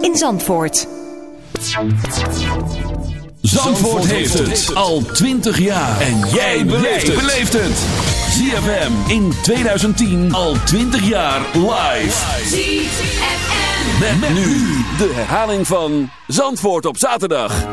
in Zandvoort. Zandvoort heeft het al 20 jaar. En jij beleeft het. ZFM in 2010 al 20 jaar live. ZFM. Met, nu de herhaling van Zandvoort op zaterdag.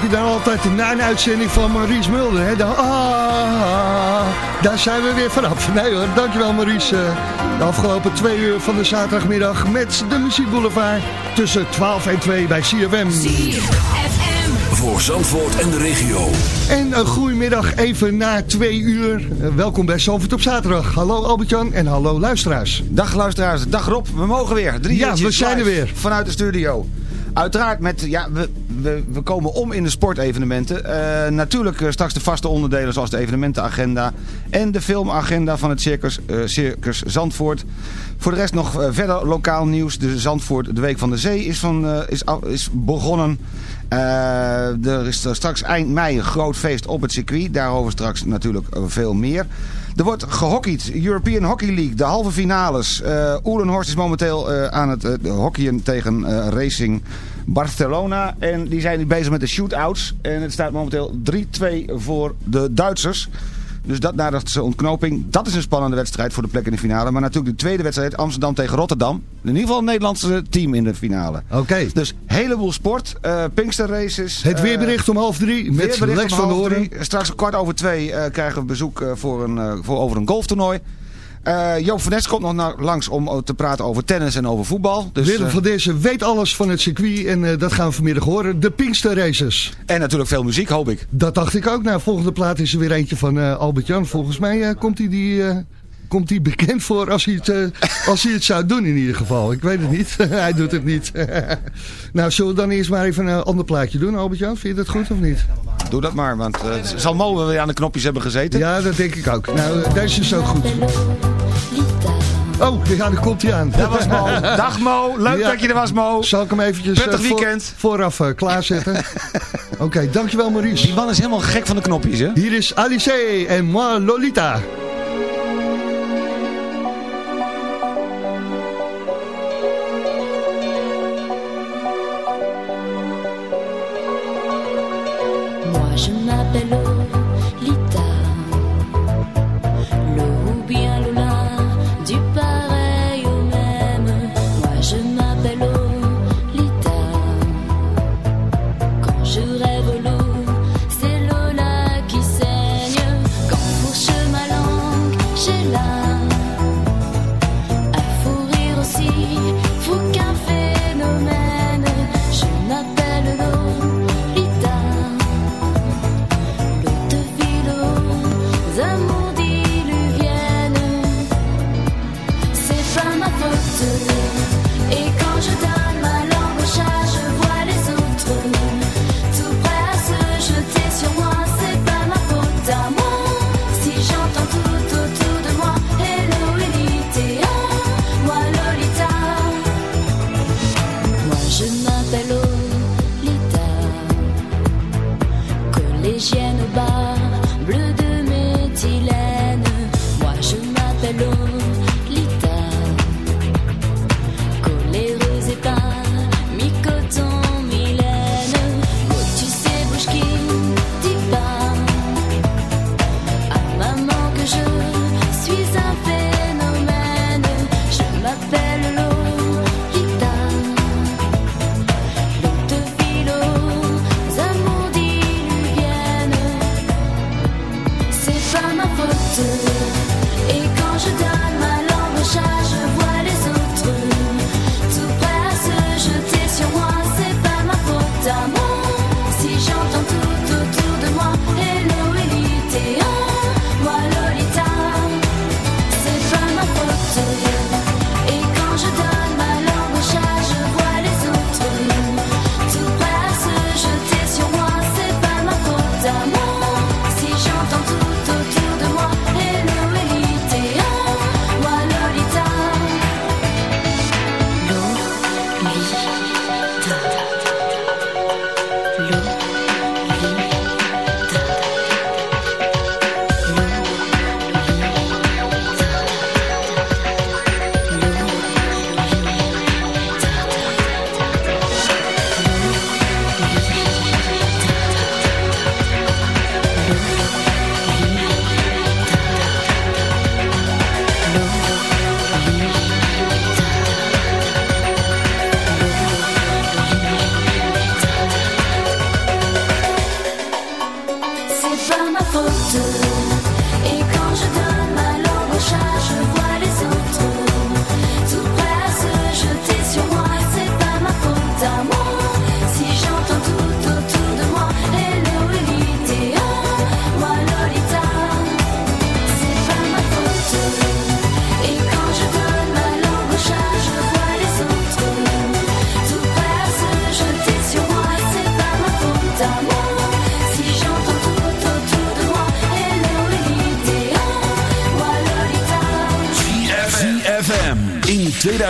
Heb je dan altijd na een uitzending van Maurice Mulder. Hè? Dan, ah, daar zijn we weer vanaf. Nee hoor, dankjewel Maurice. De afgelopen twee uur van de zaterdagmiddag met de Muziek Boulevard tussen 12 en 2 bij CFM. Voor Zandvoort en de regio. En een goedemiddag even na twee uur. Welkom bij Zandvoort op zaterdag. Hallo Albert-Jan en hallo luisteraars. Dag luisteraars, dag Rob, we mogen weer. Drie Ja, we zijn er weer. Vanuit de studio. Uiteraard met, ja, we, we, we komen om in de sportevenementen. Eh, natuurlijk eh, straks de vaste onderdelen zoals de evenementenagenda en de filmagenda van het Circus, eh, Circus Zandvoort. Voor de rest nog verder lokaal nieuws. De Zandvoort, de Week van de Zee is, van, is, is begonnen. Er is straks eind mei een groot feest op het circuit. Daarover straks natuurlijk veel meer. Er wordt gehockeyd. European Hockey League, de halve finales. Eh Oelenhorst is momenteel eh, aan het eh, hockeyen tegen Racing Barcelona. En die zijn nu bezig met de shootouts. En het staat momenteel 3-2 voor de Duitsers. Dus dat na de ontknoping, dat is een spannende wedstrijd voor de plek in de finale. Maar natuurlijk de tweede wedstrijd, Amsterdam tegen Rotterdam. In ieder geval een Nederlandse team in de finale. Oké, Dus heleboel sport. eh Pinkster Races. het eh, weerbericht om half drie met Lex van Horen. Straks kwart over twee eh, krijgen we bezoek voor een, voor over een golftoernooi. Eh Joop van Nes komt nog naar- langs om te praten over tennis en over voetbal. Dus, Willem eh, van deze weet alles van het circuit en eh, dat gaan we vanmiddag horen. De Pinkster Races. en natuurlijk veel muziek, hoop ik. Dat dacht ik ook. Nou, volgende plaat is er weer eentje van Albert-Jan. Volgens mij komt hij die... eh, Komt hij bekend voor als hij, het, eh, als hij het zou doen in ieder geval. Ik weet het niet. hij doet het niet. nou, zullen we dan eerst maar even een ander plaatje doen, Albert-Jan? Vind je dat goed of niet? Doe dat maar, want eh, zal Mo weer aan de knopjes hebben gezeten. Ja, dat denk ik ook. Nou, eh, deze is ook goed. Oh, ja, daar komt hij aan. Dat was Mo. Dag Mo, leuk Ja. dat je er was Mo. Zal ik hem eventjes Prettig voor- weekend. vooraf klaarzetten? Oké, dankjewel Die Maurice. man is helemaal gek van de knopjes, hè? Hier is Alice en moi Lolita. Je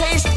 taste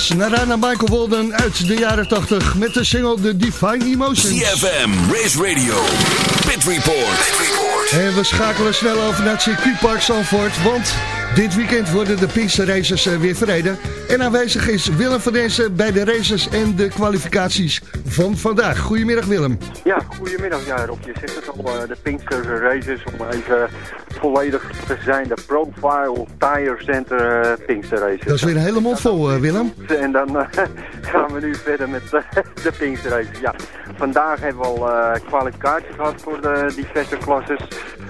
was Narana Michael Walden uit de jaren 80 met de single The Divine Emotions. CFM, Race Radio, Pit Report. En we schakelen snel over naar het circuitpark Zandvoort, want dit weekend worden de Pinkster Races eh, weer verreden. En aanwezig is Willem van Dessen bij de races en de kwalificaties van vandaag. Goedemiddag Willem. Ja, goedemiddag. Ja, Rob, je zegt het al, eh, de Pinkster Races, om even volledig te zijn, de Profile Tire Center eh, Pinkster Races. Dat is weer een hele mond vol eh, Willem. En dan eh, gaan we nu verder met eh, de Pinkster. Ja, vandaag hebben we al eh, kwalificatie gehad voor de diverse klasses.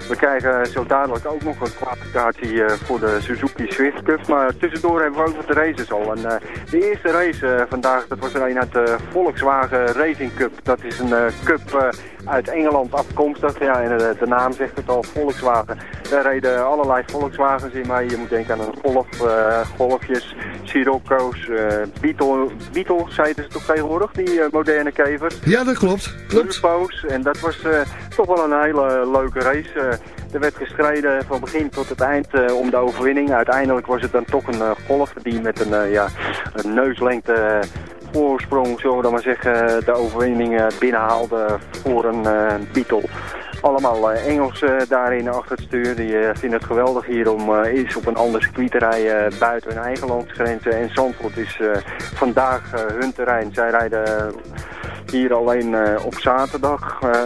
We krijgen zo dadelijk ook nog een kwalificatie eh, voor de Suzuki Swift Cup. Maar tussendoor hebben we ook wat races al. Eh, de eerste race vandaag, dat was er een uit de Volkswagen Racing Cup. Dat is een cup uit Engeland afkomstig. Ja, en de naam zegt het al, Volkswagen. Daar reden allerlei Volkswagens in mee. Je moet denken aan een Golf, Golfjes, Sirocco's, Beetle, Beetle, zeiden ze toch tegenwoordig, die moderne kevers. Dat klopt. klopt. En dat was eh, toch wel een hele leuke race. Eh, er werd gestreden van begin tot het eind eh, om de overwinning. Uiteindelijk was het dan toch een golf die met een, ja, een neuslengte voorsprong, zullen we dan maar zeggen, de overwinning binnenhaalde voor een eh, Beetle. Allemaal eh, Engels daarin achter het stuur. Die vinden het geweldig hier om eens op een ander circuit te rijden buiten hun eigen landsgrenzen. En Zandvoort is vandaag hun terrein. Zij rijden hier alleen eh, op zaterdag. eh,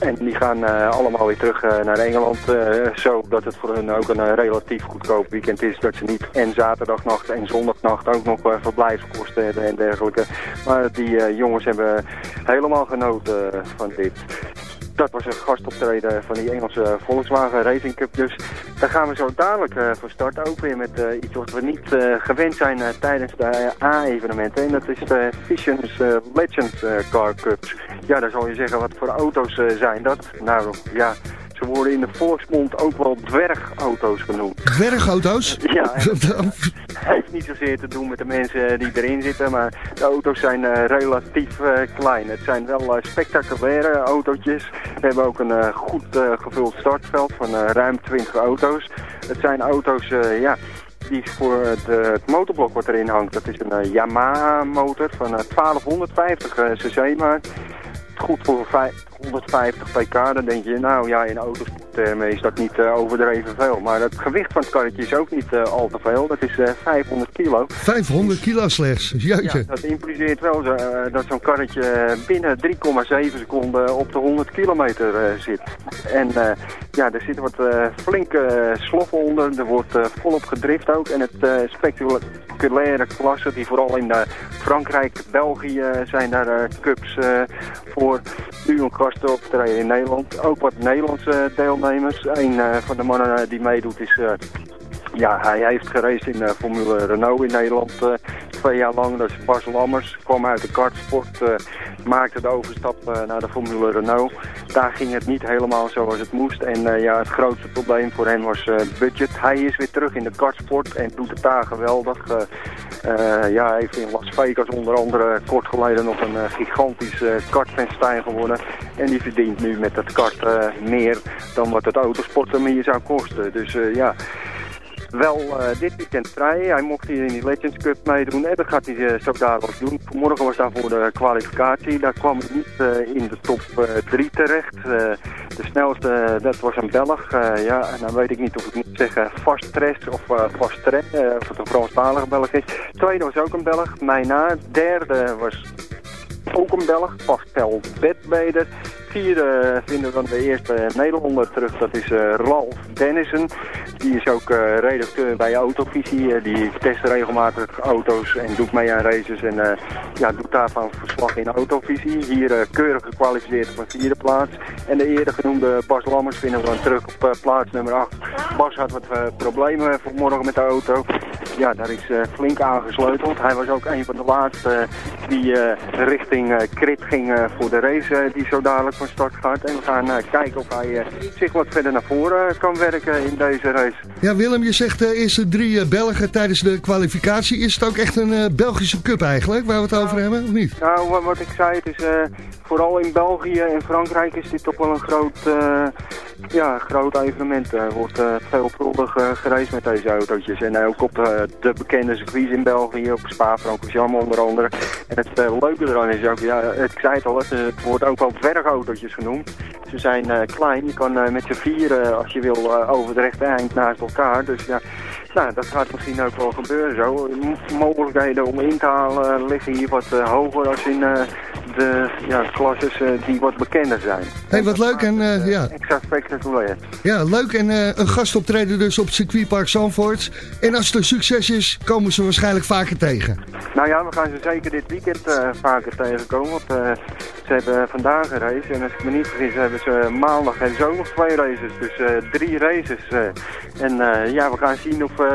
en die gaan eh, allemaal weer terug naar Engeland. eh, zodat het voor hun ook een relatief goedkoop weekend is. Dat ze niet en zaterdagnacht en zondagnacht ook nog verblijfskosten hebben en dergelijke. Maar die jongens hebben helemaal genoten van dit. Dat was een gastoptreden van die Engelse Volkswagen Racing Cup. Dus daar gaan we zo dadelijk eh voor starten. Ook met eh, iets wat we niet eh, gewend zijn tijdens de A-evenementen. En dat is de Visions Legend Car Cups. Ja, dan zal je zeggen, wat voor auto's zijn dat? Nou, ja, ze worden in de volksmond ook wel dwergauto's genoemd. Dwergauto's? Ja, en heeft niet zozeer te doen met de mensen die erin zitten, maar de auto's zijn eh, relatief eh, klein. Het zijn wel eh, spectaculaire autootjes. We hebben ook een goed gevuld startveld van ruim 20 auto's. Het zijn auto's, ja, die voor het, het motorblok wat erin hangt. Dat is een Yamaha motor van eh, 1250 eh, cc, maar goed voor 150 pk, dan denk je, nou ja, in autosporttermen is dat niet eh, overdreven veel. Maar het gewicht van het karretje is ook niet eh, al te veel. Dat is eh, 500 kilo. 500 kilo slechts. Jeetje. Ja, dat impliceert wel eh, dat zo'n karretje binnen 3,7 seconden op de 100 kilometer eh, zit. En eh, ja, er zit wat eh, flinke eh, sloffen onder. Er wordt eh, volop gedrift ook. En het eh, spectaculaire klasse, die vooral in eh, Frankrijk, België eh, zijn daar eh, cups eh, voor. Nu een in Nederland. Ook wat Nederlandse deelnemers. Een eh, van de mannen eh, die meedoet is... eh, ja, hij heeft geraced in Formule Renault in Nederland eh, twee jaar lang. Dat is Bas Lammers, kwam uit de kartsport, eh, maakte de overstap eh, naar de Formule Renault. Daar ging het niet helemaal zoals het moest. En eh, ja, het grootste probleem voor hem was budget. Hij is weer terug in de kartsport en doet het daar geweldig. Ja, heeft in Las Vegas onder andere kort geleden nog een gigantisch kartfestijn gewonnen. En die verdient nu met het kart meer dan wat het autosport hem hier zou kosten. Dus ja, wel eh, dit weekend vrij. Hij mocht hier in die Legends Cup meedoen. En dat gaat hij eh, zo dadelijk doen. Vanmorgen was daarvoor de kwalificatie. Daar kwam hij niet eh, in de top 3 terecht. De snelste, dat was een Belg. Ja, en dan weet ik niet of ik moet zeggen Fastres of uh, Fastre, eh, of het een Franstalige Belg is. Tweede was ook een Belg, Meina. Derde was ook een Belg, Pascal Bedbeder. Vierde vinden we dan de eerste Nederlander terug, dat is eh, Ralf Dennissen. Die is ook eh, redacteur bij Autovisie. Eh, die test regelmatig auto's en doet mee aan races en eh, ja, doet daarvan verslag in Autovisie. Hier eh, keurig gekwalificeerd op vierde plaats. En de eerder genoemde Bas Lammers vinden we dan terug op eh, plaats nummer 8. Bas had wat eh, problemen vanmorgen met de auto. Ja, daar is eh, flink aan gesleuteld. Hij was ook een van de laatste eh, die eh, richting eh, Krit ging eh, voor de race eh, die zo dadelijk van start gaat. En we gaan eh, kijken of hij eh, zich wat verder naar voren eh, kan werken in deze race. Ja, Willem, je zegt de eerste drie Belgen tijdens de kwalificatie. Is het ook echt een Belgische cup eigenlijk, waar we het over hebben, of niet? Nou, wat, ik zei, het is vooral in België en Frankrijk is dit toch wel een groot, eh, ja, groot evenement. Er wordt eh, veelvuldig eh gereisd met deze autootjes. En ook op de de bekende circuits in België, op Spa-Francorchamps onder andere. En het leuke eraan is ook, ja, ik zei het al, het, het wordt ook wel dwergautootjes genoemd. Ze zijn klein, je kan met z'n vieren als je wil over de rechte eind naast elkaar. Dus ja, nou, dat gaat misschien ook wel gebeuren zo. Mogelijkheden om in te halen liggen hier wat hoger als in de ja, klasses eh, die wat bekender zijn. Hey, wat leuk en eh, ja, Extra spectaculair. ja, leuk en eh, een gastoptreden dus op het circuitpark Zandvoort. En als het een succes is, komen ze waarschijnlijk vaker tegen. Nou ja, we gaan ze zeker dit weekend eh, vaker tegenkomen. Want eh, ze hebben vandaag een race. En als ik me niet vergis, hebben ze maandag en zo nog twee races. Dus eh, drie races. eh. en eh, ja, we gaan zien of eh,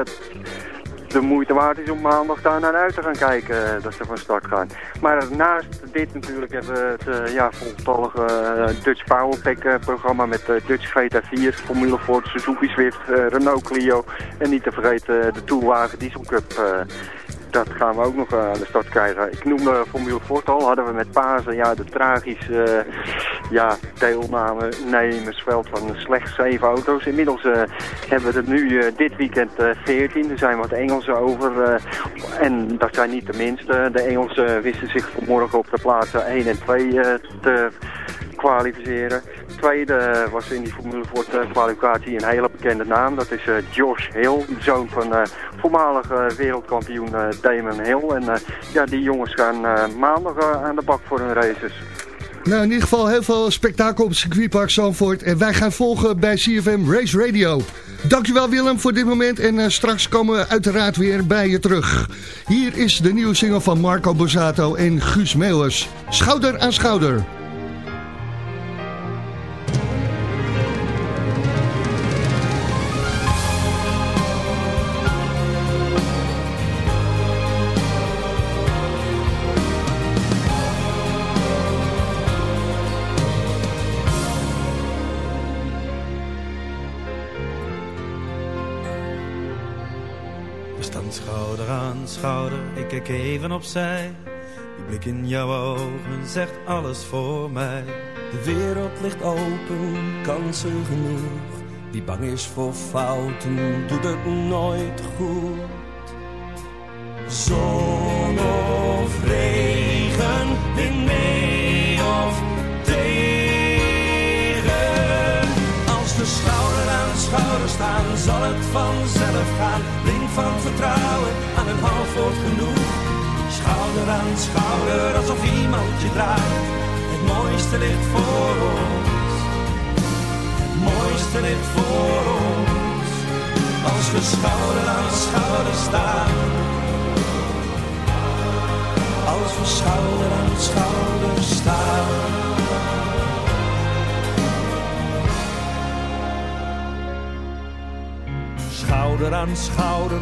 de moeite waard is om maandag daar naar uit te gaan kijken. eh, dat ze van start gaan. Maar naast dit natuurlijk hebben we het uh, ja, voltallige eh, Dutch Powerpack eh, programma met eh, Dutch GT4, Formule Ford, Suzuki Swift, eh, Renault Clio. En niet te vergeten eh, de Toolwagen Diesel Cup. Eh, dat gaan we ook nog eh, aan de start krijgen. Ik noemde Formule Ford al, hadden we met Pasen ja, de tragische eh, ja, deelname nemersveld van slechts zeven auto's. Inmiddels eh, hebben we het nu eh, dit weekend eh 14. Er zijn wat Engelsen over. eh, en dat zijn niet de minste. De Engelsen wisten zich vanmorgen op de plaatsen 1 en 2 eh, te kwalificeren. Tweede was in die Formule Ford eh, kwalificatie een hele bekende naam. Dat is eh, Josh Hill, zoon van eh voormalig eh, wereldkampioen eh, Damon Hill. En eh, ja, die jongens gaan eh, maandag eh, aan de bak voor hun races. Nou, in ieder geval heel veel spektakel op het circuitpark Zandvoort. En wij gaan volgen bij CFM Race Radio. Dankjewel Willem voor dit moment. En eh, straks komen we uiteraard weer bij je terug. Hier is de nieuwe single van Marco Borsato en Guus Meeuwers. Schouder aan schouder. Even opzij. Die blik in jouw ogen zegt alles voor mij. De wereld ligt open, kansen genoeg. Wie bang is voor fouten, doet het nooit goed. Zon of regen, wind mee of tegen. Als we schouder aan schouder staan, zal het vanzelf gaan. Blind van vertrouwen, aan een half wordt genoeg. Schouder aan schouder, alsof iemand je draagt. Het mooiste ligt voor ons. Het mooiste ligt voor ons. Als we schouder aan schouder staan. Als we schouder aan schouder staan. Schouder aan schouder,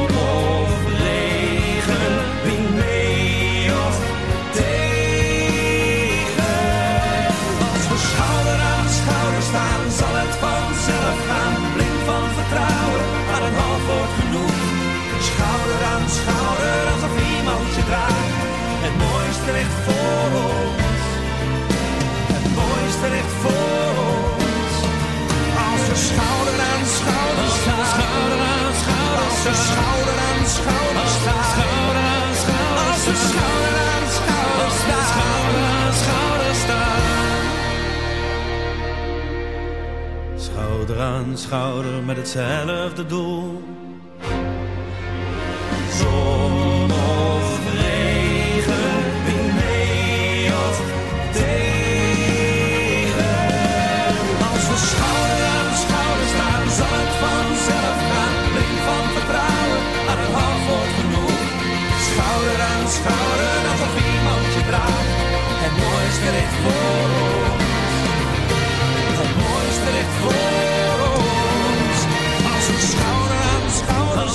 je draagt. Het mooiste ligt voor ons. Het mooiste ligt voor ons. Als we schouder aan schouder staan. Schouder aan schouder Als we schouder aan schouder staan. Schouder aan schouder Als we schouder aan schouder staan. Schouder aan schouder staan. Schouder aan schouder met hetzelfde doel.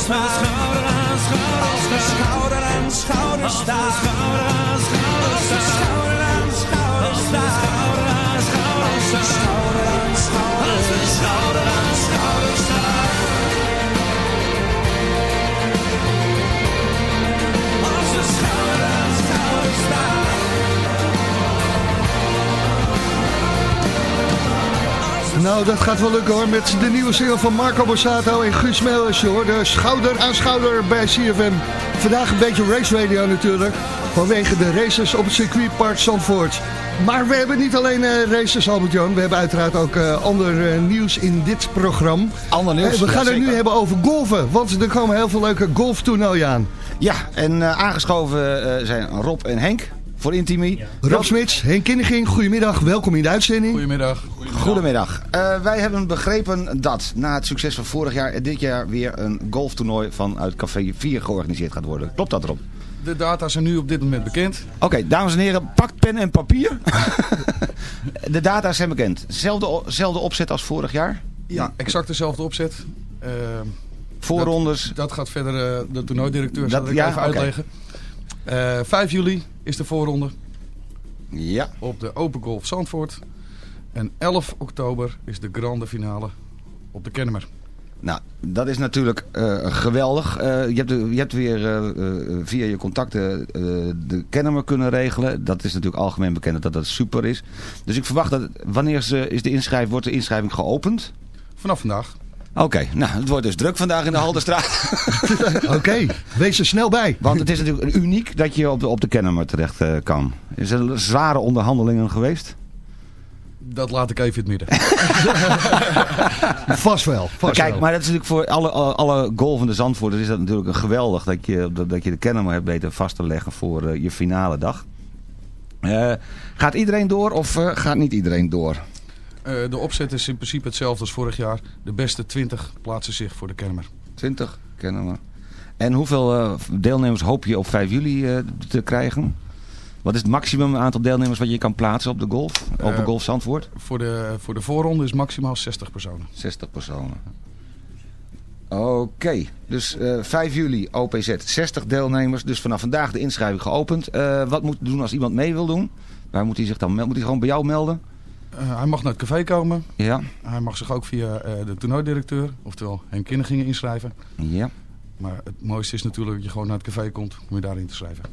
Schouder staan. Schouder aan schouder Als we schouder aan schouder staan. Schouder aan schouder we schouder aan schouder staan. Schouder aan schouder we schouder aan schouder Nou, dat gaat wel lukken hoor. Met de nieuwe single van Marco Borsato en Guus Meeuwis hoor. De schouder aan schouder bij CFM. Vandaag een beetje race radio natuurlijk. Vanwege de races op het circuitpark Zandvoort. Maar we hebben niet alleen eh, races, Albert-Jan. We hebben uiteraard ook eh, ander eh, nieuws in dit programma. Ander nieuws, we ja, gaan het nu hebben over golven. Want er komen heel veel leuke golftoernooien aan. Ja, en aangeschoven zijn Rob en Henk voor Intimi. Rob Smits, Henk Kinniging, goedemiddag. Welkom in de uitzending. Goedemiddag. Goedemiddag. Eh, wij hebben begrepen dat na het succes van vorig jaar... er dit jaar weer een golftoernooi vanuit Café 4 georganiseerd gaat worden. Klopt dat, Rob? De data zijn nu op dit moment bekend. Oké, dames en heren, pak pen en papier. de data zijn bekend. Zelfde, zelfde opzet als vorig jaar? Ja, exact dezelfde opzet. Eh, Voorrondes. Dat, dat gaat verder eh, de toernooidirecteur Dat- zal ik ja, even oké. uitleggen. Eh 5 juli is de voorronde Ja. op de Open Golf Zandvoort. En 11 oktober is de grande finale op de Kennemer. Nou, dat is natuurlijk eh, geweldig. Eh, je, hebt, je hebt weer eh, eh, via je contacten eh, de Kennemer kunnen regelen. Dat is natuurlijk algemeen bekend dat dat super is. Dus ik verwacht dat, wanneer ze, is de inschrijving, wordt de inschrijving geopend? Vanaf vandaag. Oké, nou het wordt dus druk vandaag in de Halderstraat. Oké, wees er snel bij. Want het is natuurlijk uniek dat je op de, op de Kennemer terecht eh, kan. Is er zware onderhandelingen geweest? Dat laat ik even in het midden. Vast wel, vast Kijk, wel. maar dat is natuurlijk voor alle, alle, alle golvende Zandvoorters is dat natuurlijk een geweldig dat je, dat, dat je de Kennemer hebt weten vast te leggen voor eh, je finale dag. Eh, gaat iedereen door of eh, gaat niet iedereen door? Eh, de opzet is in principe hetzelfde als vorig jaar. De beste 20 plaatsen zich voor de Kennemer. 20 Kennemer. En hoeveel eh, deelnemers hoop je op 5 juli eh, te krijgen? Wat is het maximum aantal deelnemers wat je kan plaatsen op de golf? Open Golf Zandvoort? Voor de, voor de voorronde is maximaal 60 personen. 60 personen. Oké, dus eh 5 juli OPZ, 60 deelnemers. Dus vanaf vandaag de inschrijving geopend. Wat moet doen als iemand mee wil doen? Waar moet hij zich dan melden? Moet hij gewoon bij jou melden? Eh, hij mag naar het café komen. Ja. Hij mag zich ook via eh, de toernooidirecteur, oftewel Henk Kinnigingen, inschrijven. Ja. Maar het mooiste is natuurlijk dat je gewoon naar het café komt om je daarin te schrijven.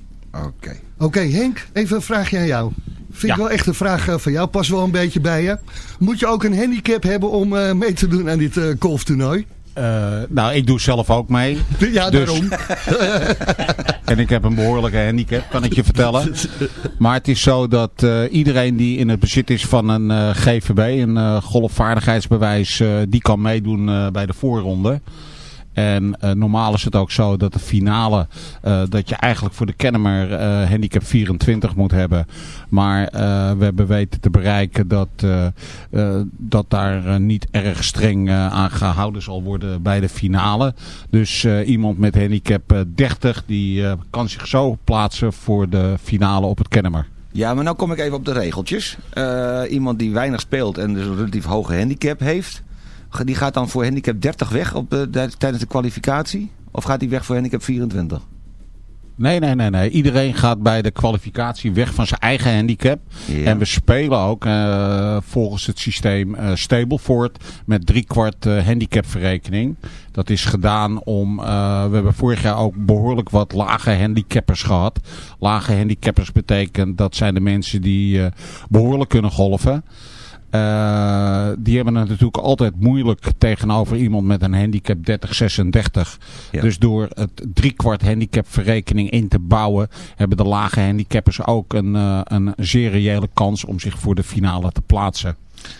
Oké. Oké, Henk, even een vraagje aan jou. Vind ik wel echt een vraag eh, van jou, pas wel een beetje bij je. Moet je ook een handicap hebben om eh, mee te doen aan dit eh, golftoernooi? Eh, nou, ik doe zelf ook mee. Ja, Dus- daarom. En ik heb een behoorlijke handicap, kan ik je vertellen. Maar het is zo dat eh, iedereen die in het bezit is van een eh, GVB, een eh, golfvaardigheidsbewijs, die kan meedoen bij de voorronde. En eh, normaal is het ook zo dat de finale, eh, dat je eigenlijk voor de Kennemer eh, handicap 24 moet hebben. Maar we hebben weten te bereiken dat, dat daar niet erg streng aan gehouden zal worden bij de finale. Dus iemand met handicap eh, 30 die kan zich zo plaatsen voor de finale op het Kennemer. Ja, maar nou kom ik even op de regeltjes. Iemand die weinig speelt en dus een relatief hoge handicap heeft... die gaat dan voor handicap 30 weg op de, tijdens de kwalificatie? Of gaat hij weg voor handicap 24? Nee, nee, nee, nee. Iedereen gaat bij de kwalificatie weg van zijn eigen handicap. Ja. En we spelen ook eh, volgens het systeem eh Stableford met driekwart eh handicapverrekening. Dat is gedaan om, we hebben vorig jaar ook behoorlijk wat lage handicappers gehad. Lage handicappers betekent dat zijn de mensen die eh, behoorlijk kunnen golven. Eh, die hebben het natuurlijk altijd moeilijk tegenover iemand met een handicap 30-36. Ja. Dus door het driekwart handicapverrekening in te bouwen, hebben de lage handicappers ook een, eh, een zeer reële kans om zich voor de finale te plaatsen.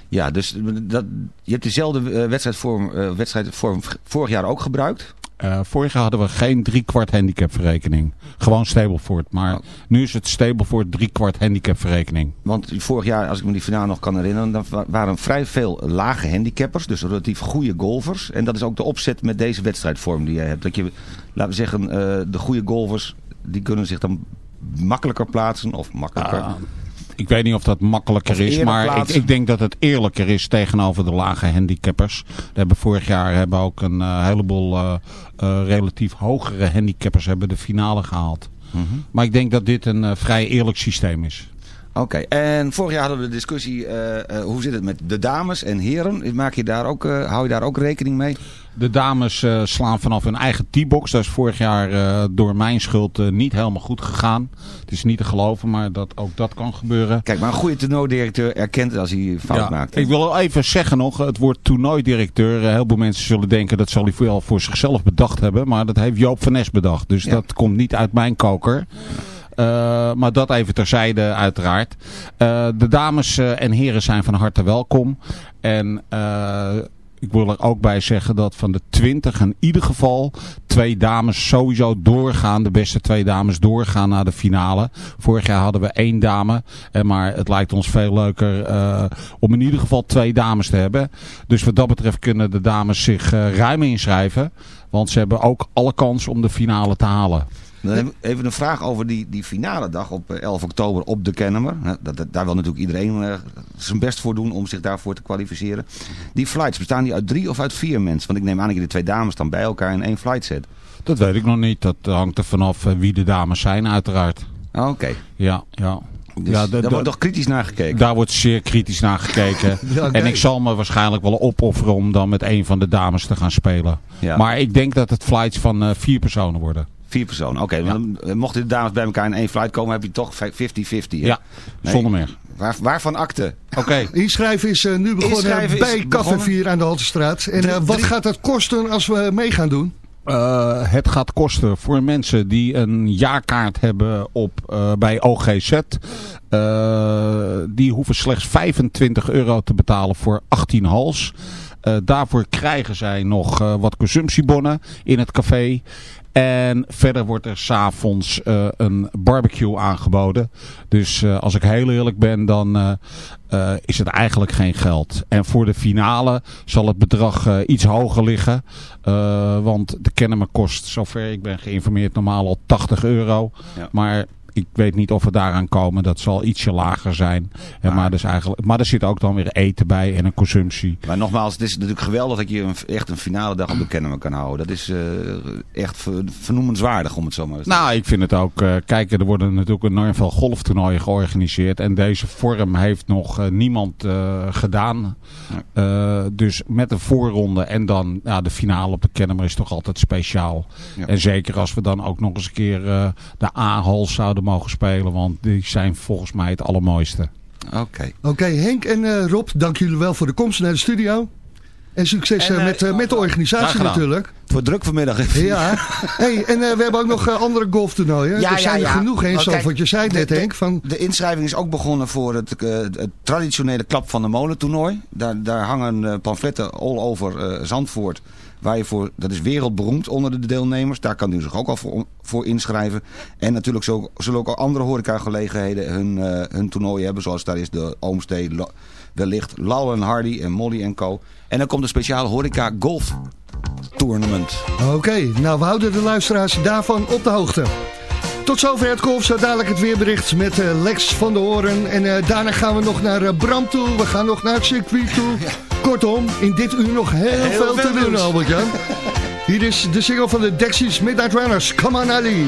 Ja, dus dat, je hebt dezelfde eh, wedstrijdvorm, wedstrijdvorm vorig jaar ook gebruikt. Eh, vorig jaar hadden we geen driekwart handicapverrekening. Gewoon Stableford. Maar nu is het Stableford driekwart handicapverrekening. Want vorig jaar, als ik me die finale nog kan herinneren, dan wa- waren vrij veel lage handicappers. Dus relatief goede golfers. En dat is ook de opzet met deze wedstrijdvorm die jij hebt. Dat je, laten we zeggen, eh, de goede golfers, die kunnen zich dan makkelijker plaatsen. Of makkelijker. Ah, ik weet niet of dat makkelijker Of is, maar ik, ik denk dat het eerlijker is tegenover de lage handicappers. We hebben vorig jaar hebben ook een eh, heleboel eh, eh, relatief hogere handicappers hebben de finale gehaald. Mhm. Maar ik denk dat dit een vrij eerlijk systeem is. Oké, en vorig jaar hadden we de discussie, eh, eh, hoe zit het met de dames en heren? Maak je daar ook, eh, hou je daar ook rekening mee? De dames slaan vanaf hun eigen T-box. Dat is vorig jaar door mijn schuld niet helemaal goed gegaan. Het is niet te geloven, maar dat, ook dat kan gebeuren. Kijk, maar een goede toernooidirecteur erkent het als hij fout Ja, maakt. hè? Ik wil even zeggen nog, het woord toernooidirecteur. heel veel mensen zullen denken dat zal hij wel voor zichzelf bedacht hebben. Maar dat heeft Joop van Nes bedacht. Dus dat komt niet uit mijn koker. Eh, maar dat even terzijde uiteraard. Eh, de dames eh, en heren zijn van harte welkom. En ik wil er ook bij zeggen dat van de 20 in ieder geval twee dames sowieso doorgaan. De beste twee dames doorgaan naar de finale. Vorig jaar hadden we één dame. Maar het lijkt ons veel leuker om in ieder geval twee dames te hebben. Dus wat dat betreft kunnen de dames zich eh, ruim inschrijven. Want ze hebben ook alle kans om de finale te halen. Dan even een vraag over die, die finale dag op eh, 11 oktober op de Kennemer. Hè, Dat, dat- daar wil natuurlijk iedereen eh, zijn best voor doen om zich daarvoor te kwalificeren. Die flights, bestaan die uit drie of uit vier mensen? Want ik neem aan dat je de twee dames dan bij elkaar in één flight zet. Dat weet ik nog niet. Dat hangt er vanaf eh, wie de dames zijn uiteraard. Oké. Ja, ja. Dus ja, daar wordt toch kritisch naar gekeken? Daar wordt zeer kritisch naar gekeken. Ja. En ik zal me waarschijnlijk wel opofferen om dan met een van de dames te gaan spelen. Ja. Maar ik denk dat het flights van eh, vier personen worden. Vier personen, oké. eh, Mochten de dames bij elkaar in één flight komen, heb je toch 50-50. hè? Ja, zonder meer. Waar, waarvan akte? Oké. Inschrijven is eh, nu begonnen Inschrijven bij Café begonnen. 4 aan de Haltestraat. En eh, wat gaat het kosten als we mee gaan doen? Eh, het gaat kosten voor mensen die een jaarkaart hebben op, eh, bij OGZ. eh, die hoeven slechts 25 euro te betalen voor 18 hals. Eh, daarvoor krijgen zij nog eh, wat consumptiebonnen in het café. En verder wordt er s'avonds eh een barbecue aangeboden. Dus eh, als ik heel eerlijk ben, dan eh, is het eigenlijk geen geld. En voor de finale zal het bedrag iets hoger liggen. Want de Kennemer kost, zover ik ben geïnformeerd, normaal al 80 euro. Ja. Maar ik weet niet of we daaraan komen. Dat zal ietsje lager zijn. En maar, dus eigenlijk, maar er zit ook dan weer eten bij en een consumptie. Maar nogmaals, het is natuurlijk geweldig dat je een, echt een finale dag op de Kennemer kan houden. Dat is eh, echt ver- vernoemenswaardig, om het zo maar eens te Nou, ik vind het ook. eh kijk, er worden natuurlijk enorm veel golftoernooien georganiseerd. En deze vorm heeft nog eh, niemand gedaan. Dus met een voorronde en dan ja, de finale op de Kennemer is toch altijd speciaal. Ja. En zeker als we dan ook nog eens een keer de A-hals zouden mogen spelen. Want die zijn volgens mij het allermooiste. Oké. Oké, Henk en eh, Rob, dank jullie wel voor de komst naar de studio. En succes En, eh, eh, met, eh, met de organisatie natuurlijk. Het wordt druk vanmiddag. Ja, hey, en eh, we hebben ook nog andere golftoernooien. er zijn er genoeg, Oh, zo wat je zei net, de, Henk. Van, De inschrijving is ook begonnen voor het, eh, het traditionele Klap van de Molen toernooi. Daar, daar hangen eh, pamfletten all over eh, Zandvoort. Waar voor, dat is wereldberoemd onder de deelnemers. Daar kan u zich ook al voor, inschrijven. En natuurlijk zullen ook al andere horecagelegenheden hun, eh, hun toernooi hebben. Zoals daar is de Oomstee, wellicht Lau en Hardy en Molly en Co. En dan komt een speciale horeca golf tournament. Oké, nou we houden de luisteraars daarvan op de hoogte. Tot zover het golf, zo dadelijk het weerbericht met eh, Lex van de Horen. En eh, daarna gaan we nog naar eh, Bram toe, we gaan nog naar het circuit toe. Kortom, in dit uur nog heel, Heel veel, veel te doen. Albert-Jan. Hier is de single van de Dexys Midnight Runners, Come on Ali.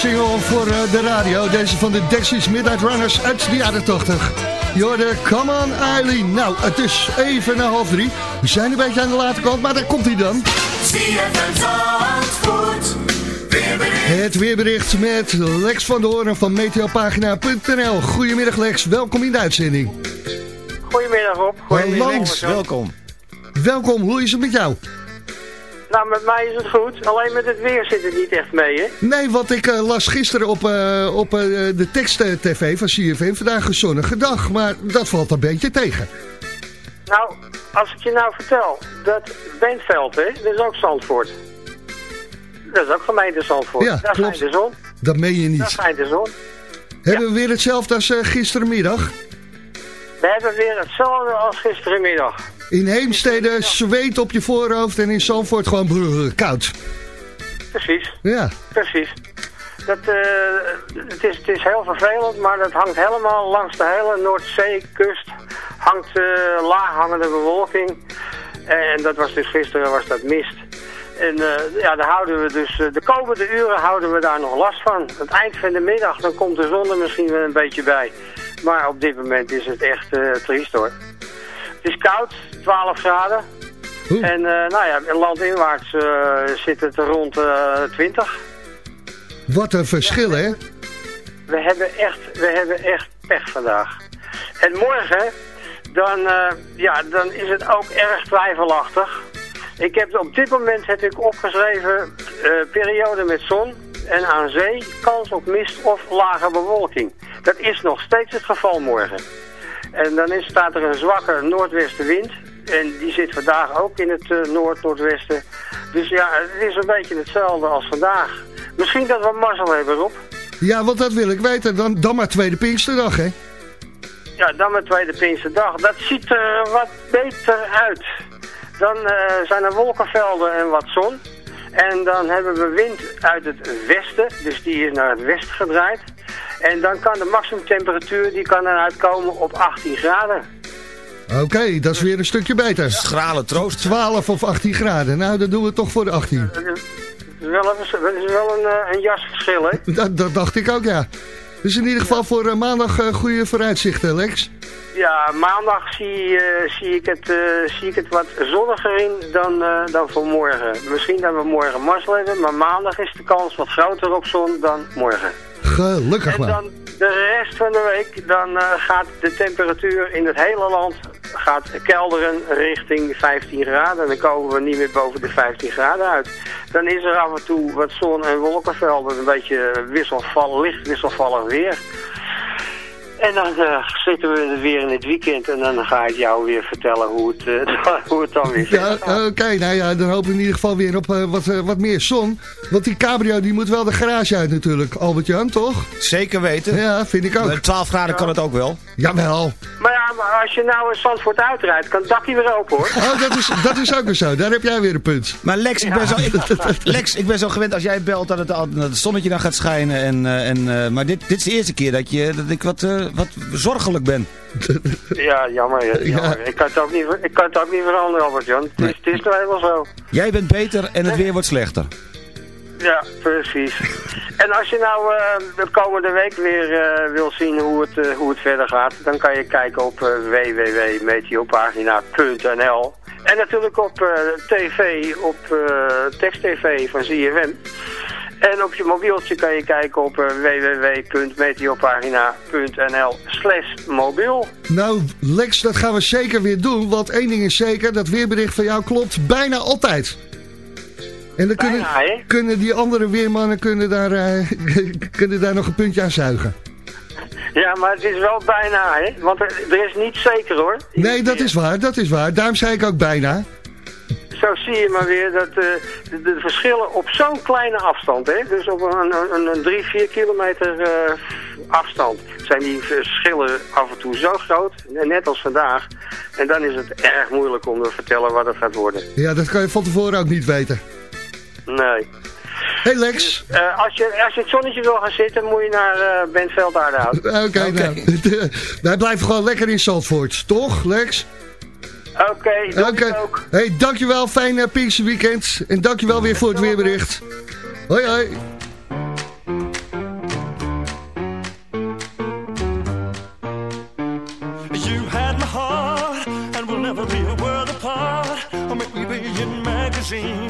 Single voor eh, de radio. Deze van de Dexys Midnight Runners uit de jaren 80. Jorde, come on Eileen. Nou, het is even na half drie. We zijn een beetje aan de late kant, maar daar komt hij dan. Het weerbericht met Lex van der Hoorn van meteopagina.nl. Goedemiddag Lex, welkom in de uitzending. Goedemiddag Rob. Goedemiddag. Lex, welkom. Welkom, hoe is het met jou? Nou, met mij is het goed. Alleen met het weer zit het niet echt mee, hè? Nee, wat ik eh, las gisteren op, eh, op eh, de tekst-tv van CFM. Vandaag een zonnige dag, maar dat valt een beetje tegen. Nou, als ik je nou vertel, dat Bentveld, hè, dat is ook Zandvoort. Dat is ook gemeente Zandvoort. Ja, Daar klopt. schijnt de zon. Dat meen je Daar niet. schijnt de zon. Hebben we weer hetzelfde als gisterenmiddag? We hebben weer hetzelfde als gisterenmiddag. In Heemstede zweet op je voorhoofd en in Zandvoort gewoon brrr, koud. Precies, Ja, precies. Dat, eh, het, is, het is heel vervelend, maar dat hangt helemaal langs de hele Noordzeekust. Hangt eh laaghangende bewolking. En dat was dus gisteren was dat mist. En eh, ja, daar houden we dus, eh, de komende uren houden we daar nog last van. Aan het eind van de middag, dan komt de zon er misschien wel een beetje bij. Maar op dit moment is het echt eh triest hoor. Het is koud, 12 graden. En eh, nou ja, landinwaarts eh, zit het rond eh 20. wat een verschil hè? We hebben echt, we hebben echt pech vandaag. En morgen, dan, eh, ja, dan is het ook erg twijfelachtig. Ik heb, op dit moment heb ik opgeschreven eh, periode met zon en aan zee kans op mist of lage bewolking. Dat is nog steeds het geval morgen. En dan is, staat er een zwakke noordwestenwind. En die zit vandaag ook in het eh, noord-noordwesten. Dus ja, het is een beetje hetzelfde als vandaag. Misschien dat we mazzel hebben, Rob. Ja, want dat wil ik weten. Dan, dan maar tweede Pinksterdag hè? Ja, dan met tweede Pinksterdag. Dat ziet er wat beter uit. Dan eh, zijn er wolkenvelden en wat zon. En dan hebben we wind uit het westen, dus die is naar het westen gedraaid. En dan kan de maximumtemperatuur die kan dan uitkomen op 18 graden. Oké, dat is weer een stukje beter. Schrale troost. 12 of 18 graden. Nou, dat doen we toch voor de 18. Dat is wel een, dat is wel een, eh, een jasverschil, hè? Dat, dat dacht ik ook, ja. Dus in ieder geval voor eh, maandag eh, goede vooruitzichten, Lex. Ja, maandag zie, eh, zie, ik het, eh, zie ik het wat zonniger in dan, eh, dan voor morgen. Misschien dat we morgen mazzel hebben, maar maandag is de kans wat groter op zon dan morgen. Gelukkig En maar. dan de rest van de week, dan eh, gaat de temperatuur in het hele land gaat kelderen richting 15 graden. Dan komen we niet meer boven de 15 graden uit. Dan is er af en toe wat zon en wolkenvelden, een beetje wisselvallig, licht wisselvallig weer. En dan eh, zitten we weer in het weekend en dan ga ik jou weer vertellen hoe het, eh, hoe het dan weer Ja, gaat. oké, nou ja, dan hopen we in ieder geval weer op eh, wat, eh, wat meer zon. Want die cabrio die moet wel de garage uit natuurlijk, Albert-Jan, toch? Zeker weten. Ja, vind ik ook. Met 12 graden kan het ook wel. Jawel. Maar ja, maar als je nou in Zandvoort uitrijdt, kan het dakje weer open hoor. Oh, dat is, dat is ook weer zo. Daar heb jij weer een punt. Maar Lex, ik ben, zo, ik, Lex, ik ben zo gewend als jij belt dat het, al- dat het zonnetje dan gaat schijnen. En, eh, en, eh, maar dit, dit is de eerste keer dat, je, dat ik wat, eh, wat zorgelijk ben. Ja, jammer. ja, jammer. Ik, kan het ook niet, ik kan het ook niet veranderen, Albert-Jan. Het, is, het is nou helemaal zo. Jij bent beter en het weer wordt slechter. Ja, precies. en als je nou eh, de komende week weer eh, wil zien hoe het, eh, hoe het verder gaat, dan kan je kijken op www.meteopagina.nl en natuurlijk op tv, op eh tekst-tv van ZFM. En op je mobieltje kan je kijken op eh, www.meteopagina.nl slash mobiel. Nou, Lex, dat gaan we zeker weer doen. Want één ding is zeker, dat weerbericht van jou klopt bijna altijd. En dan kunnen, Bijna, kunnen die andere weermannen kunnen daar, eh, kunnen daar nog een puntje aan zuigen. Ja, maar het is wel bijna, hè? Want er, er is niet zeker, hoor. Nee, dat is waar, dat is waar. Daarom zei ik ook bijna. Zo zie je maar weer dat eh, de, de verschillen op zo'n kleine afstand, hè? dus op een, een, een 3, 4 kilometer eh, afstand, zijn die verschillen af en toe zo groot, net als vandaag. En dan is het erg moeilijk om te vertellen wat het gaat worden. Ja, dat kan je van tevoren ook niet weten. Nee. Hey Lex. Eh, als, je, als je het zonnetje wil gaan zitten, moet je naar uh, Bentveld Aardehout. Oké, nou. Wij blijven gewoon lekker in Zandvoort, toch Lex? Oké, okay, doe ook. Hey, dankjewel, fijne eh, Pinkse weekend. En dankjewel weer voor het weerbericht. Hoi, hoi. Magazine.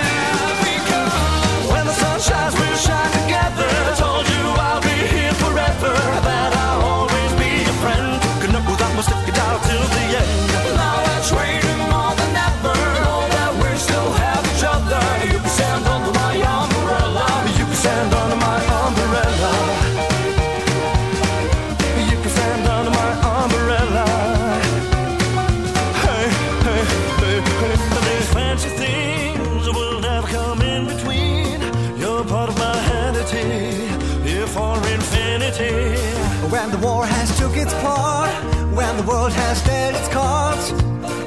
War has took its part, when the world has dealt its cards,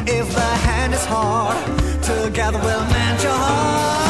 if the hand is hard, together we'll mend your heart.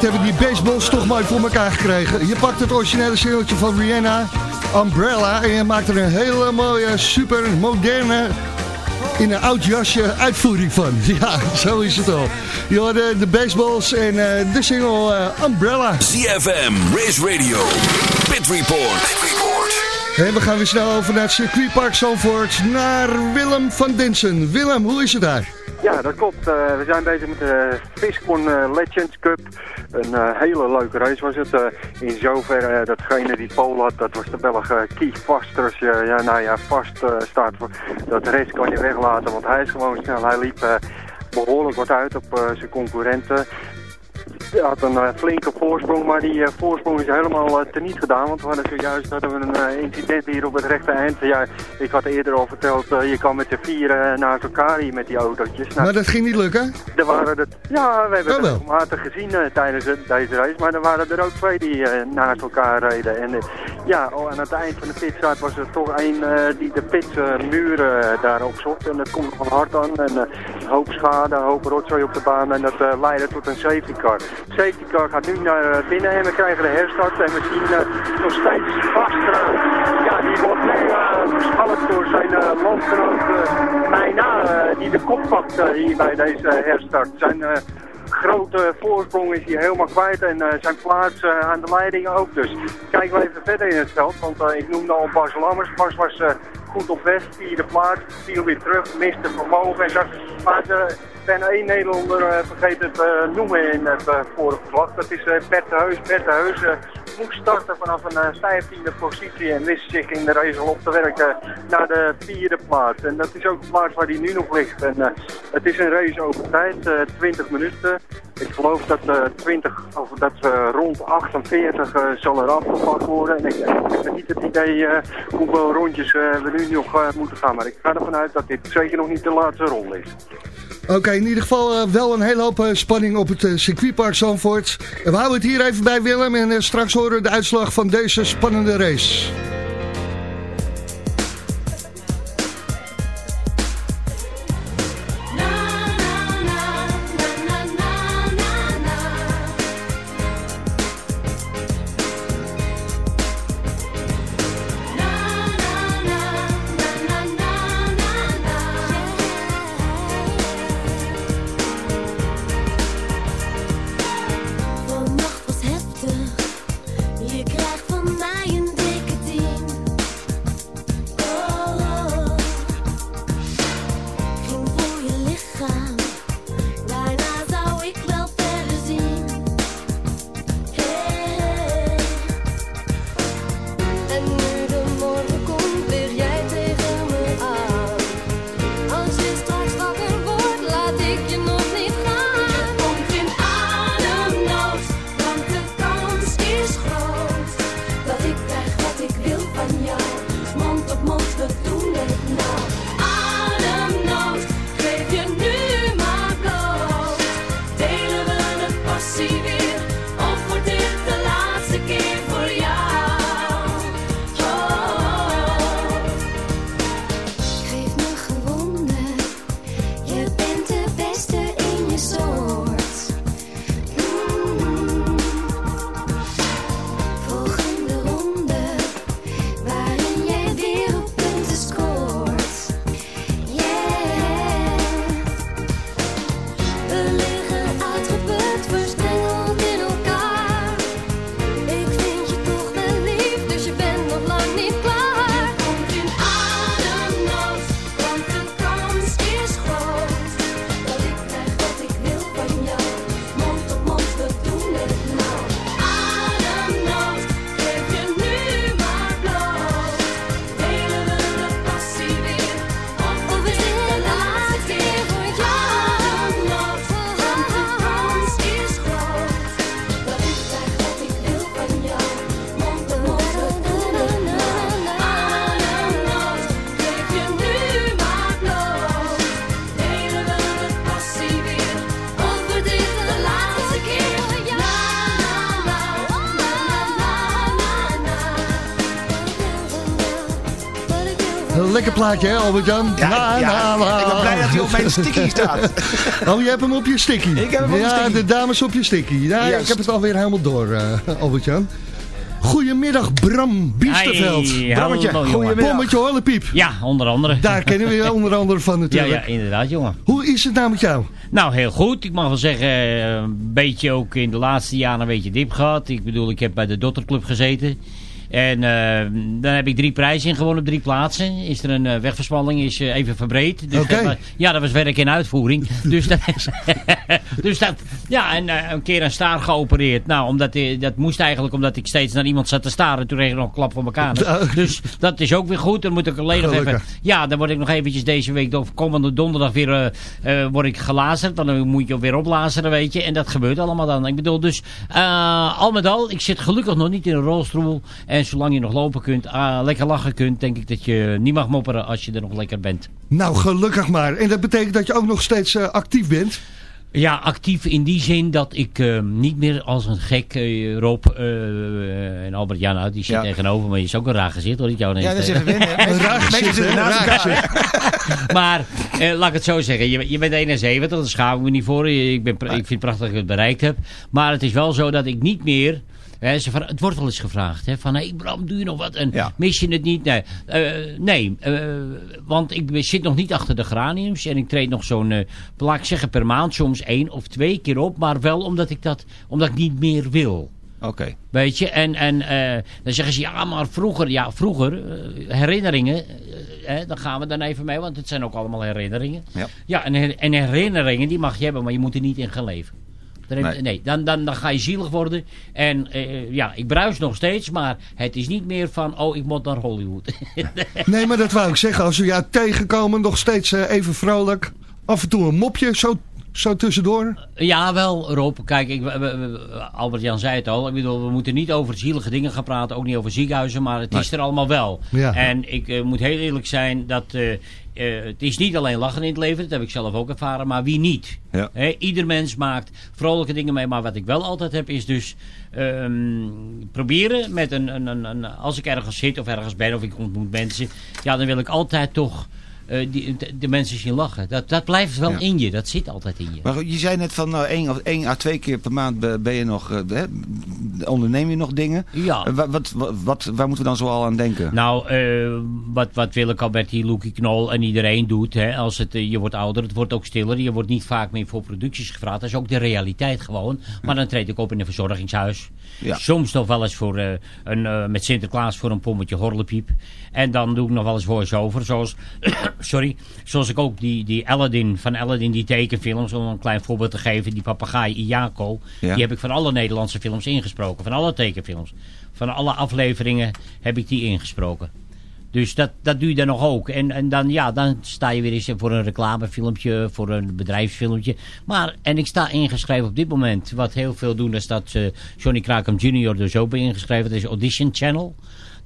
Dat hebben die baseballs toch mooi voor elkaar gekregen. Je pakt het originele singeltje van Rihanna, Umbrella, en je maakt er een hele mooie, super moderne, in een oud jasje uitvoering van. Ja, zo is het al. Je hoorde de baseballs en eh, de single eh, Umbrella. ZFM, Race Radio, Pit Report. We gaan weer snel over naar het circuitpark Zandvoort, naar Willem van Dinsen. Willem, hoe is het daar? Ja, dat klopt. Eh, we zijn bezig met de Fiscon eh, Legends Cup. Een eh, hele leuke race was het. In zoverre eh, datgene die Pool had, dat was de Belg Keith je ja, nou ja, vast staat, dat race kan je weglaten, want hij is gewoon snel. Hij liep eh, behoorlijk wat uit op zijn concurrenten. Had een eh, flinke voorsprong, maar die eh, voorsprong is helemaal uh, teniet gedaan. Want we hadden zojuist hadden we een eh, incident hier op het rechte eind. Ja, ik had eerder al verteld, eh, je kan met de vier eh, naast elkaar hier met die autootjes. Nou, Maar dat ging niet lukken? er waren er, ja, we hebben Oh, het wel. regelmatig gezien eh, tijdens deze race, maar er waren er ook twee die eh, naast elkaar reden. En eh, ja, oh, aan het eind van de pitstraat was er toch één eh, die de pitmuren uh, daar opzocht. En dat komt van hard aan. En eh, een hoop schade, een hoop rotzooi op de baan en dat eh, leidde tot een safety car. Car gaat nu naar eh, binnen en we krijgen de herstart en we zien eh, nog steeds vast. eh, ja, die wordt nu uh, geschalkt door zijn uh, landgenoot die de kop pakt hier bij deze herstart. Zijn grote voorsprong is hij helemaal kwijt en uh, zijn plaats uh, aan de leiding ook. Dus kijken we even verder in het veld, want uh, ik noemde al Bas Lammers. Bas was goed op weg, vierde plaats, viel weer terug, miste vermogen en zo. Maar ben één Nederlander vergeten te noemen in het vorige verslag. Dat is Bert de Heus. Bert de Heus moest starten vanaf een vijftiende uh, positie en wist zich in de race al op te werken naar de vierde plaats. En dat is ook de plaats waar hij nu nog ligt. En uh, het is een race over tijd, uh, 20 minuten. Ik geloof dat, uh, 20, of dat rond 48 uh, zal er afgepakt worden. En ik, ik heb niet het idee hoeveel rondjes we nu nog moeten gaan. Maar ik ga ervan uit dat dit zeker nog niet de laatste ronde is. Oké, in ieder geval uh, wel een hele hoop uh, spanning op het uh, circuitpark Zandvoort. We houden het hier even bij Willem en straks horen we de uitslag van deze spannende race. Lekker plaatje, hè, Albert-Jan? Ja, Na, ja, na, na. ik ben blij dat hij op mijn sticky staat. Oh, je hebt hem op je sticky. Ik heb hem op ja, mijn sticky. de dames op je sticky. Ja, ik heb het alweer helemaal door, eh, Albert-Jan. Goedemiddag, Bram Biesterveld. Hey, Brammetje, goedemiddag. Bommetje Horlepiep. Ja, onder andere. Daar kennen we je onder andere van Ja, natuurlijk. ja, inderdaad, jongen. Hoe is het nou met jou? Nou, heel goed. Ik mag wel zeggen, eh, een beetje ook in de laatste jaren een beetje dip gehad. Ik bedoel, ik heb bij de Dotterclub gezeten. En eh, dan heb ik drie prijzen in gewonnen op drie plaatsen. Is er een wegversmalling, is eh, even verbreed. Dus dat ja, dat was werk in uitvoering. dus dat dus dat... Ja, en eh, een keer een staar geopereerd. Nou, omdat, eh, dat moest eigenlijk omdat ik steeds naar iemand zat te staren. Toen kreeg ik nog een klap voor elkaar. Dus dat is ook weer goed. Dan moet ik alleen nog even... Ja, dan word ik nog eventjes deze week, of komende donderdag weer, eh, word ik gelazerd. Dan moet je weer oplazeren, weet je. En dat gebeurt allemaal dan. Ik bedoel, dus al met al, ik zit gelukkig nog niet in een rolstoel. En zolang je nog lopen kunt, lekker lachen kunt, denk ik dat je niet mag mopperen als je er nog lekker bent. Nou, gelukkig maar. En dat betekent dat je ook nog steeds actief bent. Ja, actief in die zin dat ik eh, niet meer als een gek eh, Rob eh, en Albert Jan uit, die zit Ja. tegenover me. Je is ook een raar gezicht hoor, ik jou Ja, dat is even wennen. hè. Een raar gezicht, maar eh, laat ik het zo zeggen. Je, je bent 71, daar schaam ik me niet voor. Ik, ben, ik vind het prachtig dat ik het bereikt heb. Maar het is wel zo dat ik niet meer... Ze, het wordt wel eens gevraagd. Hè, van, hey Bram, doe je nog wat? En Ja. mis je het niet? Nee, Eh, nee eh, want ik zit nog niet achter de graniums. En ik treed nog zo'n, eh, laat ik zeggen, per maand soms één of twee keer op. Maar wel omdat ik, dat, omdat ik niet meer wil. Oké. Weet je, en, en dan zeggen ze, ja, maar vroeger, ja, vroeger, herinneringen, eh, hè, dan gaan we dan even mee, want het zijn ook allemaal herinneringen. Ja. Ja, en, en herinneringen, die mag je hebben, maar je moet er niet in gaan leven. Dan heb- Nee. nee, dan, dan, dan ga je zielig worden. En eh, ja, ik bruis nog steeds, maar het is niet meer van, oh, ik moet naar Hollywood. Nee, maar dat wou ik zeggen. Als we jou tegenkomen, nog steeds eh, even vrolijk. Af en toe een mopje, zo, zo tussendoor. Ja, wel, Rob. Kijk, ik, we- we- we- Albert-Jan zei het al. Ik bedoel, we moeten niet over zielige dingen gaan praten. Ook niet over ziekenhuizen, maar het is er allemaal wel. Ja. En ik eh, moet heel eerlijk zijn dat... eh, eh, het is niet alleen lachen in het leven, dat heb ik zelf ook ervaren, maar wie niet? Ja. Ieder mens maakt vrolijke dingen mee, maar wat ik wel altijd heb is dus ehm, proberen met een, een, een, een- als ik ergens zit of ergens ben of ik ontmoet mensen, ja dan wil ik altijd toch eh, die, de, mensen zien lachen. Dat, dat blijft wel Ja. in je, dat zit altijd in je. Maar je zei net van nou, één, of, één à twee keer per maand be- ben je nog, eh, onderneem je nog dingen. Ja. Eh, wa- wat, wat, wat, waar moeten we dan zoal aan denken? Nou, eh, wat, wat Willeke Alberti, Loekie Knol en iedereen doet, hè, als het, je wordt ouder, het wordt ook stiller, je wordt niet vaak meer voor producties gevraagd. Dat is ook de realiteit gewoon. Maar dan treed ik op in een verzorgingshuis. Ja. Soms nog wel eens voor, eh, een, eh, met Sinterklaas voor een pommetje horlepiep. En dan doe ik nog wel eens voice-over, zoals, sorry, zoals ik ook die, die Aladdin, van Aladdin, die tekenfilms, om een klein voorbeeld te geven, die papegaai Iako, Ja. die heb ik van alle Nederlandse films ingesproken, van alle tekenfilms. Van alle afleveringen heb ik die ingesproken. Dus dat, dat doe je dan nog ook. En, en dan, ja, dan sta je weer eens voor een reclamefilmpje, voor een bedrijfsfilmpje. Maar, en ik sta ingeschreven op dit moment. Wat heel veel doen, is dat eh, Johnny Krakem Jr. dus ook bij ingeschreven. Dat is Audition Channel.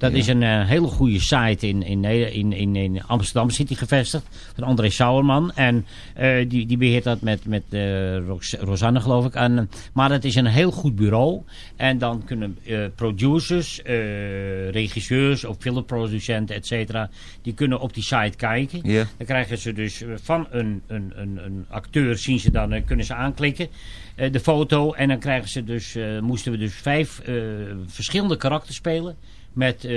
Dat is een eh, hele goede site in, in, in, in, in Amsterdam City gevestigd. Van André Sauerman. En eh, die, die beheert dat met, met eh, Rox- Rosanne geloof ik. En, maar het is een heel goed bureau. En dan kunnen producers, regisseurs of filmproducenten, et cetera. Die kunnen op die site kijken. Ja. Dan krijgen ze dus van een, een, een, een acteur zien ze dan, kunnen ze aanklikken. de foto. En dan krijgen ze dus, moesten we dus vijf verschillende karakters spelen. Met eh,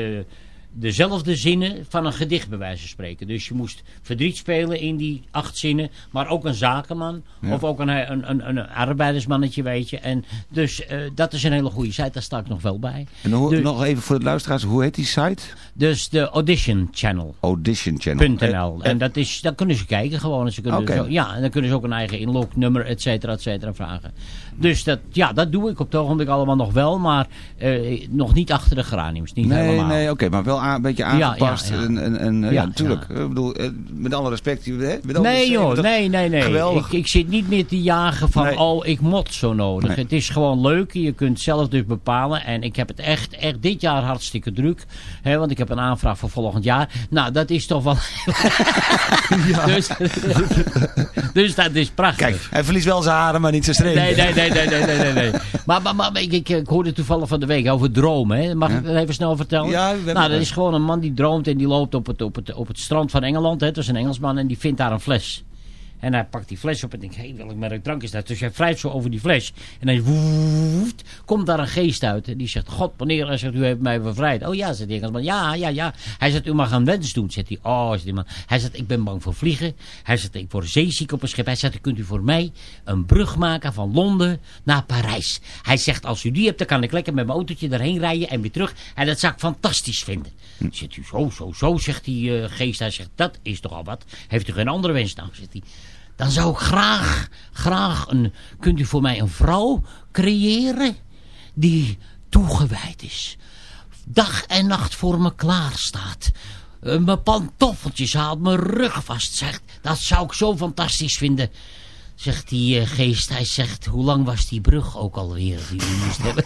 dezelfde zinnen van een gedicht bij wijze van spreken. Dus je moest verdriet spelen in die acht zinnen. Maar ook een zakenman. Ja. Of ook een, een, een, een arbeidersmannetje, weet je. En dus eh, dat is een hele goede site. Daar sta ik nog wel bij. En hoe, De- nog even voor de luisteraars, hoe heet die site? Dus de Audition Channel. Audition Channel. .nl. En dat is, daar kunnen ze kijken gewoon. Ze kunnen zo, ja, en dan kunnen ze ook een eigen inlognummer, et cetera, et cetera, vragen. Dus dat, ja, dat doe ik op het ogenblik allemaal nog wel, maar eh, nog niet achter de geraniums. Niet Nee, helemaal. nee, oké, maar wel een beetje aangepast. ja, ja. En, en, en, eh, ja, natuurlijk. Ik bedoel, eh, met alle respect. met alle Nee joh, nee, nee, nee. Geweldig. Ik, ik zit niet meer te jagen van, Nee. oh, ik mot zo nodig. Nee. Het is gewoon leuk. Je kunt zelf dus bepalen. En ik heb het echt, echt dit jaar hartstikke druk. Hè, want ik heb een aanvraag voor volgend jaar. Nou, dat is toch wel... dus, dus dat is prachtig. Kijk, hij verliest wel zijn haren, maar niet zijn streken. Nee, nee, nee, nee, nee, nee, nee, nee. Maar, maar, maar ik, ik, ik hoorde toevallig van de week over dromen. Hè. Mag Ja. ik dat even snel vertellen? Ja, we nou, dat is gewoon een man die droomt en die loopt op het, op het, op het strand van Engeland. Hè. Dat is een Engelsman en die vindt daar een fles. En hij pakt die fles op en denkt, hé, hey, welk merk drank is dat? Dus hij wrijft zo over die fles. En dan woeft, komt daar een geest uit. En die zegt, god, meneer, hij zegt, u heeft mij bevrijd. Oh ja, zegt die Engelsman, ja, ja, ja. Hij zegt, u mag een wens doen. Zegt hij, oh, zegt die man. Hij zegt, ik ben bang voor vliegen. Hij zegt, ik word zeeziek op een schip. Hij zegt, kunt u voor mij een brug maken van Londen naar Parijs. Hij zegt, als u die hebt, dan kan ik lekker met mijn autootje erheen rijden en weer terug. En dat zou ik fantastisch vinden. Zegt u, zo, zo, zo, zegt die eh, geest. Hij zegt, dat is toch al wat. Heeft u geen andere wens? Nou, zegt hij, dan zou ik graag, graag een, kunt u voor mij een vrouw creëren die toegewijd is. Dag en nacht voor me klaar staat. Eh, mijn pantoffeltjes haalt, mijn rug vast zegt. Dat zou ik zo fantastisch vinden. Zegt die eh, geest, hij zegt, hoe lang was die brug ook alweer die moest hebben?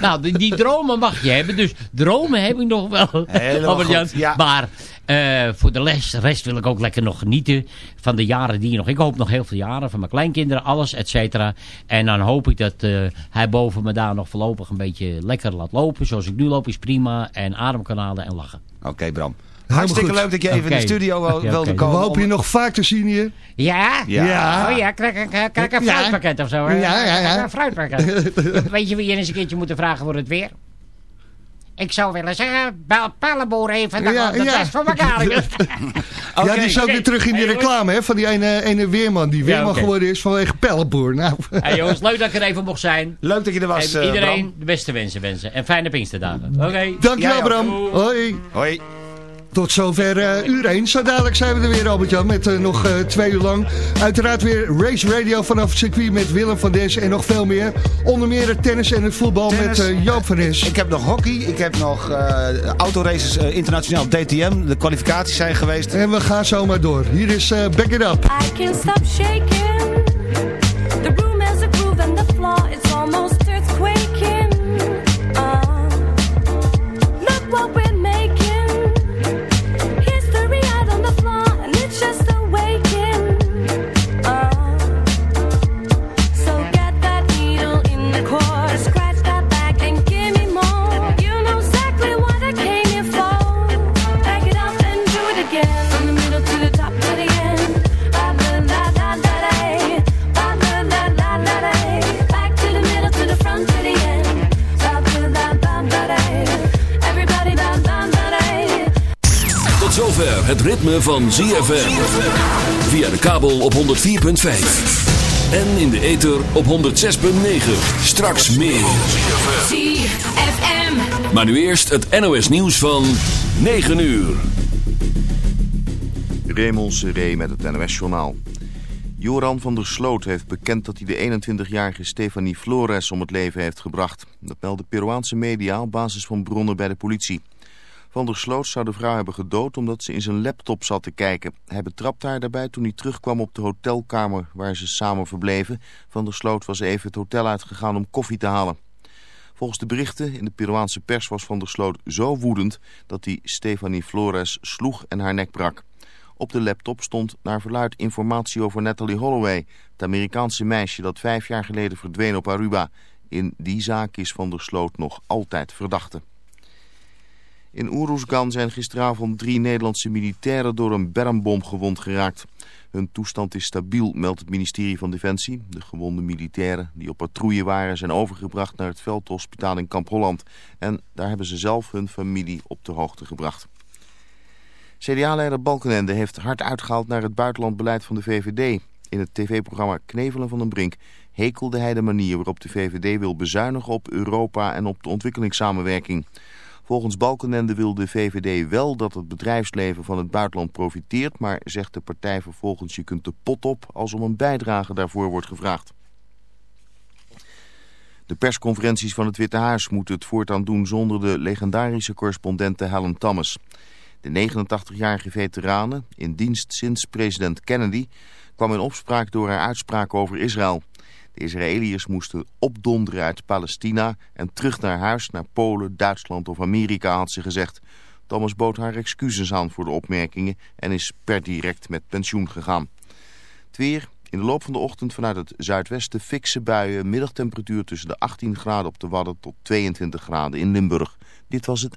nou, die, die dromen mag je hebben. Dus dromen heb ik nog wel. Helemaal ja. Maar eh, voor de les, de rest wil ik ook lekker nog genieten van de jaren die je nog... Ik hoop nog heel veel jaren van mijn kleinkinderen, alles, et cetera. En dan hoop ik dat eh, hij boven me daar nog voorlopig een beetje lekker laat lopen. Zoals ik nu loop is prima. En ademkanalen en lachen. Oké, Bram. Hartstikke leuk dat je even in de studio Oké, wilde oké. komen. We hopen je nog vaak te zien hier. Ja? Ja. Oh ja, krijg ik krijg een Ja. fruitpakket of zo? hè? Ja, ja, ja. Een fruitpakket. Weet je wie je eens een keertje moeten vragen voor het weer? Ik zou willen zeggen, bel Pallenboer even, dan Ja, het ja. best voor elkaar. ja, die is ook weer terug in die reclame hè, van die ene, ene weerman die weerman geworden is vanwege Pellenboer. Nou. Hey jongens, leuk dat ik er even mocht zijn. Leuk dat je er was, En eh, iedereen Bram. de beste wensen wensen. En fijne Pinksterdagen. Oké. Dankjewel Jij ook. Bram. Hoi. Hoi. Tot zover eh, uur 1. Zo dadelijk zijn we er weer, Albert-Jan, met eh, nog eh, twee uur lang. Uiteraard weer Race Radio vanaf het circuit met Willem van Des en nog veel meer. Onder meer het tennis en het voetbal Tennis. met eh, Joop van Nes. Ik heb nog hockey, ik heb nog eh, autoraces internationaal DTM. De kwalificaties zijn geweest. En we gaan zomaar door. Hier is eh, Back It Up. I can't stop shaking. The het ritme van ZFM. Via de kabel op 104.5. En in de ether op 106.9. Straks meer. ZFM. Maar nu eerst het NOS nieuws van 9 uur. Raymond Seré met het NOS-journaal. Joran van der Sloot heeft bekend dat hij de 21-jarige Stefanie Flores om het leven heeft gebracht. Dat melden Peruaanse media op basis van bronnen bij de politie. Van der Sloot zou de vrouw hebben gedood omdat ze in zijn laptop zat te kijken. Hij betrapte haar daarbij toen hij terugkwam op de hotelkamer waar ze samen verbleven. Van der Sloot was even het hotel uitgegaan om koffie te halen. Volgens de berichten in de Peruaanse pers was Van der Sloot zo woedend dat hij Stefanie Flores sloeg en haar nek brak. Op de laptop stond naar verluid informatie over Natalie Holloway, het Amerikaanse meisje dat vijf jaar geleden verdween op Aruba. In die zaak is Van der Sloot nog altijd verdachte. In Oeroesgan zijn gisteravond drie Nederlandse militairen door een bermbom gewond geraakt. Hun toestand is stabiel, meldt het ministerie van Defensie. De gewonde militairen die op patrouille waren zijn overgebracht naar het veldhospitaal in Kamp Holland. En daar hebben ze zelf hun familie op de hoogte gebracht. CDA-leider Balkenende heeft hard uitgehaald naar het buitenlandbeleid van de VVD. In het tv-programma Knevelen van den Brink hekelde hij de manier waarop de VVD wil bezuinigen op Europa en op de ontwikkelingssamenwerking. Volgens Balkenende wil de VVD wel dat het bedrijfsleven van het buitenland profiteert, maar zegt de partij vervolgens je kunt de pot op als om een bijdrage daarvoor wordt gevraagd. De persconferenties van het Witte Huis moeten het voortaan doen zonder de legendarische correspondente Helen Thomas. De 89-jarige veterane, in dienst sinds president Kennedy, kwam in opspraak door haar uitspraak over Israël. De Israëliërs moesten opdonderen uit Palestina en terug naar huis, naar Polen, Duitsland of Amerika, had ze gezegd. Thomas bood haar excuses aan voor de opmerkingen en is per direct met pensioen gegaan. Het weer, In de loop van de ochtend vanuit het zuidwesten fikse buien. Middagtemperatuur tussen de 18 graden op de Wadden tot 22 graden in Limburg. Dit was het.